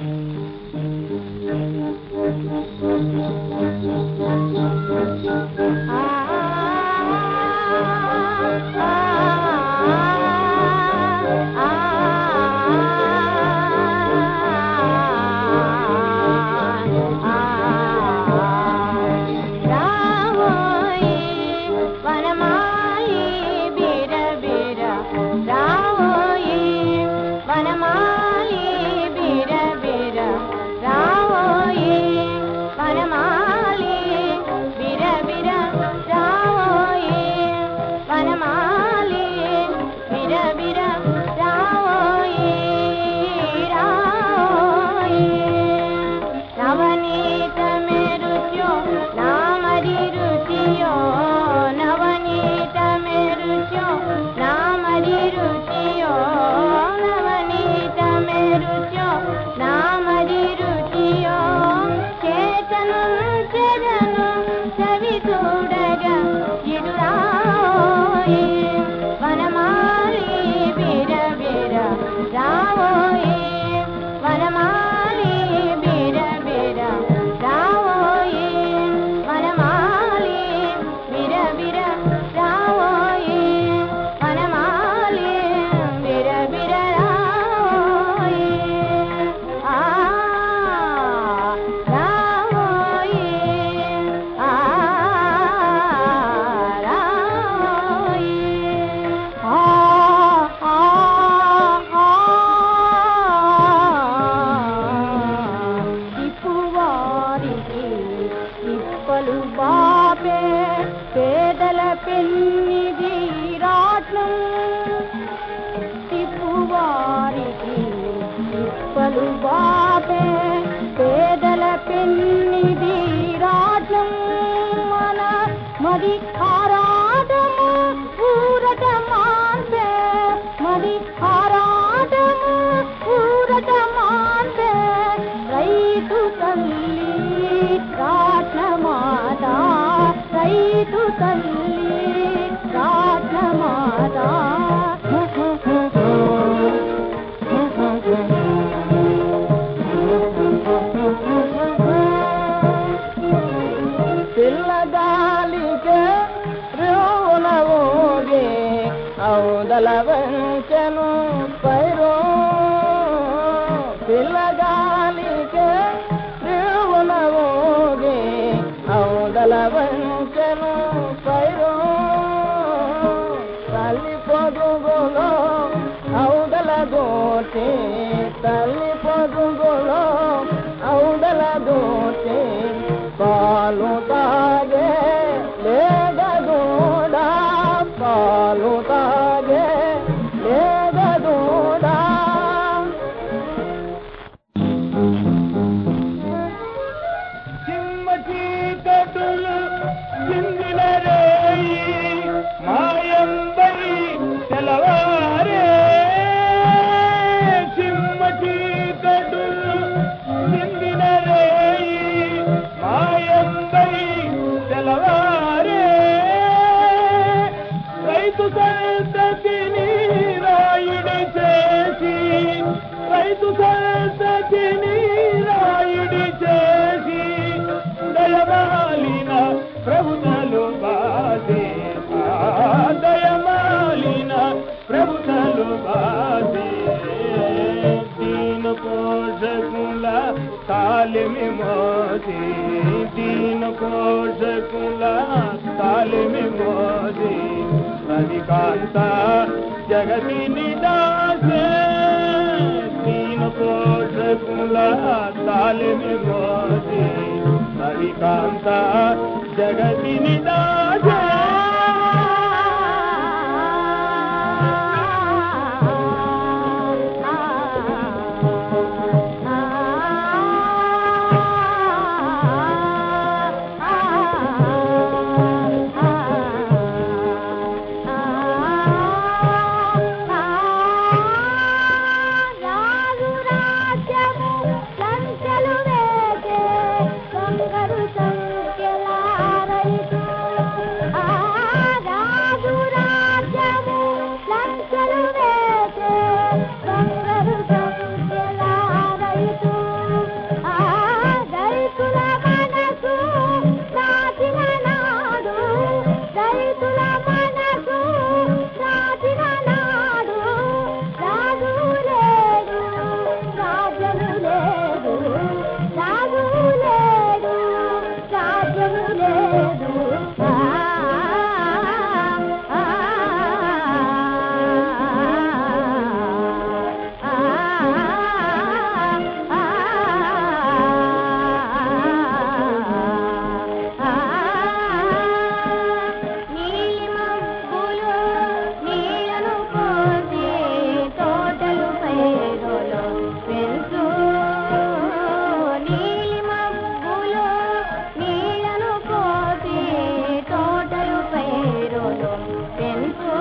Mm-hmm. పాలు బాపే పేదల పెన్నిది రాట్నం తిప్పువారికి తిప్పలు బాపే వంచెను పైరో పిల్లగాలికే దేవుల ఓగే అవుదల వం μόδι, την κόζε πουλά στάλι με μόδι, να δικάστα κι αγαπήνει τα ζε. Την με μόδι, να δικάστα κι. Thank you.